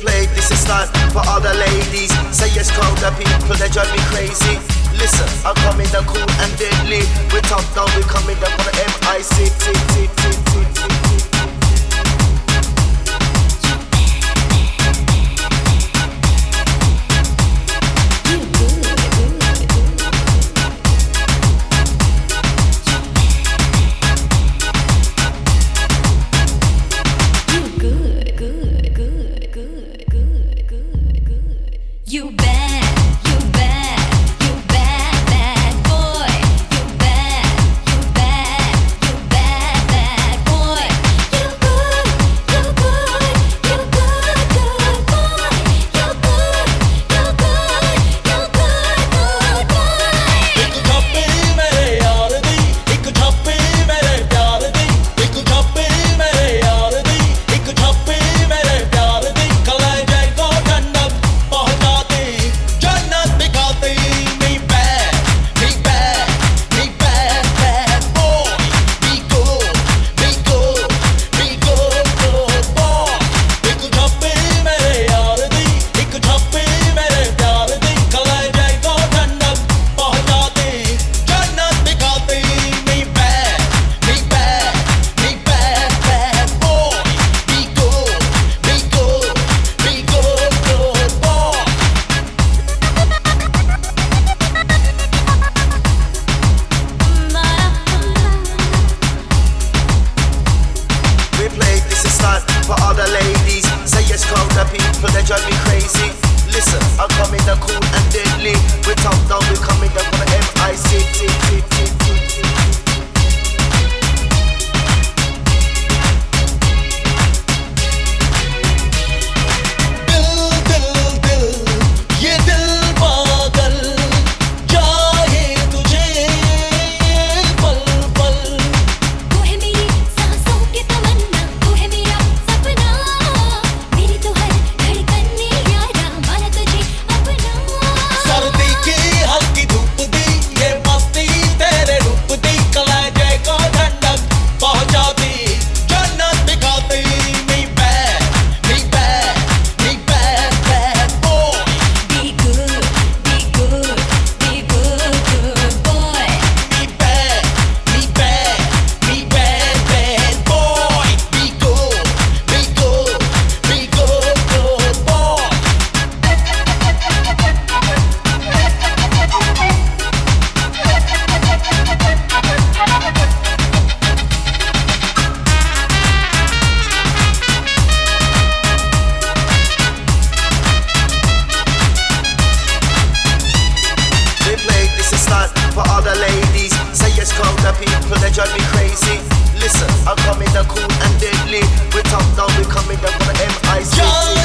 play. This is not for all the ladies. Say yes, call the people that drive me crazy. Listen, I'm coming down cool and deadly. We top down, we coming down for the MIC. people that drive me crazy. Listen, I'm coming down cool and deadly. We're top down, we're coming down from the MIC.